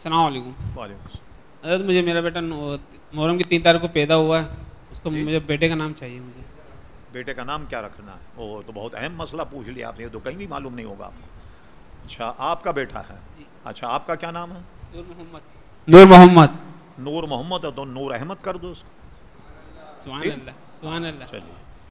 السلام علیکم۔ وعلیکم السلام۔ حضرت مجھے میرا بیٹا محرم کی تین تاریخ کو پیدا ہوا ہے۔ اس کو جی۔ مجھے بیٹے کا نام چاہیے مجھے۔ بیٹے کا نام کیا رکھنا ہے؟ وہ تو بہت اہم مسئلہ پوچھ لیا آپ نے تو کہیں بھی معلوم نہیں ہوگا آپ کو۔ اچھا آپ کا بیٹا ہے۔ جی۔ اچھا آپ کا کیا نام ہے؟ نور محمد۔ نور محمد۔ نور محمد ہے تو نور احمد کر دو اس کو۔ سبحان اللہ سبحان اللہ۔ چلیے۔